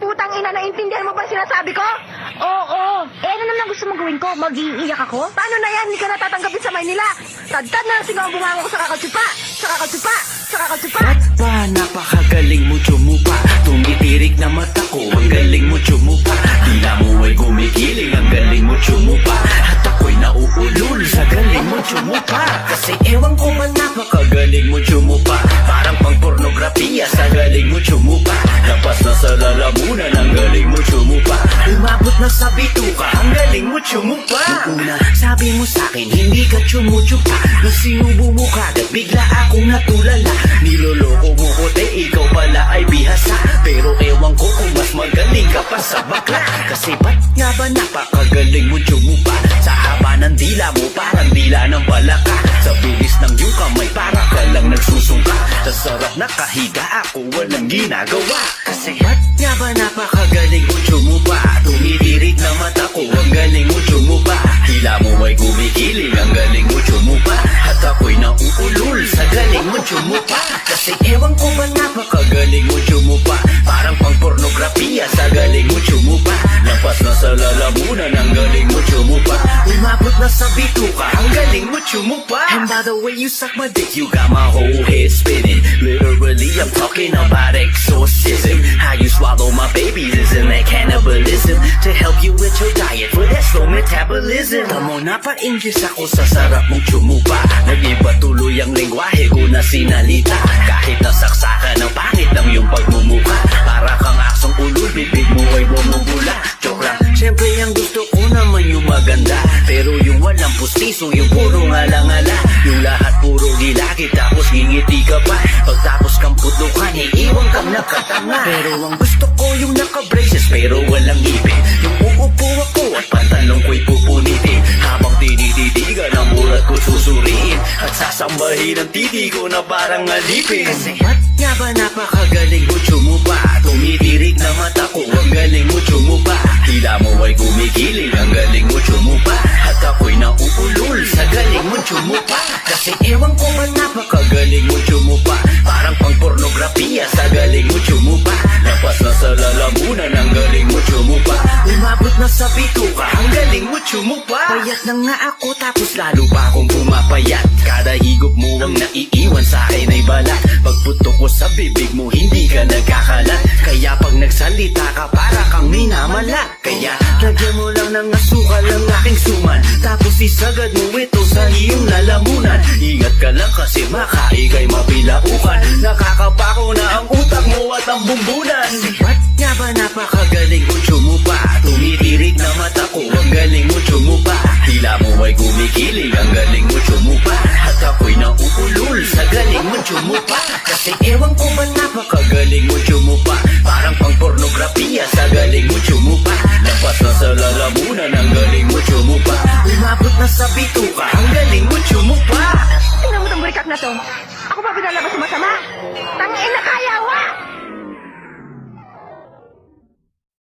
Putang ina, naintindihan mo ba yung sinasabi ko? Oo, eh ano naman ang gusto mong gawin ko? Mag-iiyak ako? Paano na yan? Hindi ka natatanggapin sa Maynila. Tadtad na lang singaw ang bunga ko sa kakatsupa. Sa kakatsupa. Sa kakatsupa. Ba't Umabot na sa bituka, ang galing mo tsumupa. Noong una, sabi mo sa'kin, hindi ka tsumutsupa. Nung sinubo mo kagad, bigla akong natulala. Niloloko mo ko, te, ikaw pala ay bihasa. Pero ewan ko kung mas magaling ka pa sa bakla. Kasi ba't nga ba napakagaling mo tsumupa parang dila ng balaka. Sa bilis ng iyong kamay, para ka lang nagsusungka Sa sarap na kahiga ako, walang ginagawa. Kasi ba't nga ba napakagaling mo tsumupa Tumitirik na mata ko, ang galing mo tsumupa Tila mo ay gumigiling, ang galing mo tsumupa At ako'y nauulol sa galing mo tsumupa lalamunan, ang galing mo tsumupa Umabot na sa bituka, ang galing mo tsumupa And by the way you suck my dick, you got my whole head spinning. Literally, I'm talking about exorcism. How you swallow my babies, isn't that cannibalism? To help you with your diet for that slow metabolism. Tamo na pa-English ako sa sarap mong tsumupa Nag-iba tuloy ang lingwahe ko na sinalita. Kahit nasaksakan ng pangit ng iyong pagmumuka Para kang asong pustiso, yung puro ngala-ngala. Yung lahat puro gilagid, tapos ngingiti ka pa. Pagtapos kang putukan, iiwan kang nakatanga. Pero ang gusto ko yung naka-braces, pero walang ipin Yung uupo ako at pantalong ko'y pupunitin. Habang tinititigan ang murat ko susuriin. At sasambahin ang titi ko na parang alipin. Kasi ba't nga ba napakagaling Kasi ewan ko ba napakagaling mo tsumupa Parang pang pornografiya sa galing mo tsumupa Lapas na sa lalamunan, ang galing mo tsumupa Umabot na sa bituka, ang galing mo tsumupa Payat na nga ako tapos lalo pa akong pumapayat. Kada higop mo ang naiiwan sa akin ay balat. Pagputok ko sa bibig mo, hindi ka nagkakalat. Kaya pag nagsalita ka, para kang minamalat. Kaya lagyan mo lang ng asukal ang aking suman. Tapos isagad mo ito sa kasi makaigay mapilaukan Nakakapako na ang utak mo at ang bumbunan. Ba't nga ba napakagaling mo tsumupa Tumitirik na mata ko, ang galing mo tsumupa Tila mo ay gumigiling, ang galing mo tsumupa At ako'y nauulol sa galing mo tsumupa Kasi ewan ko ba napakagaling mo tsumupa Parang pang pornografiya sa galing mo tsumupa Lapas na sa lalamunan, ang galing mo tsumupa Umabot na sa bituka, ang galing mo tsumupa Tingnan mo